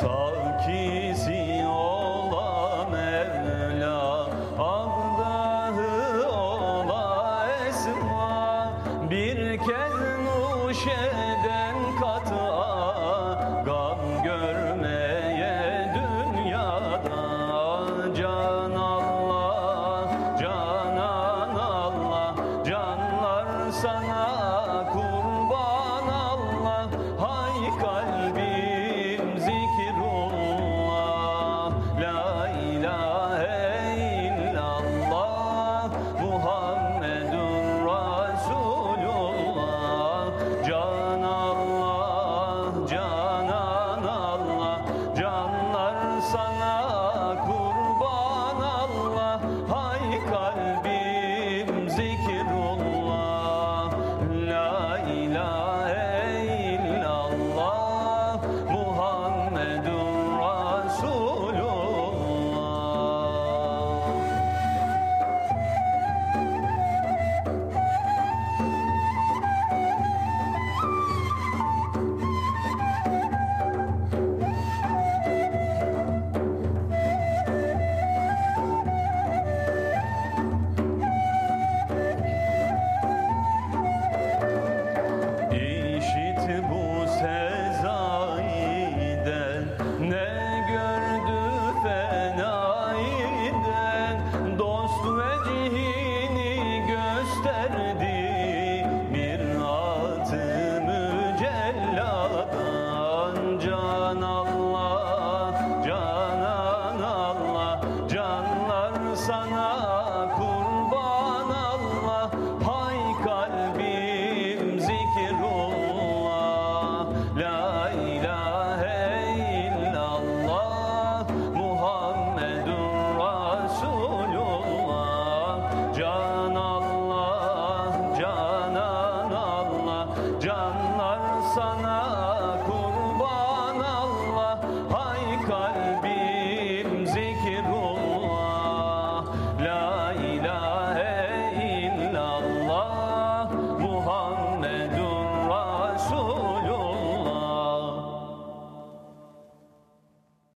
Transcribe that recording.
Savkisi ola Mevla Agdahı ola Bir kez kat'a Gam görmeye dünyada. Can Allah, canan sana sana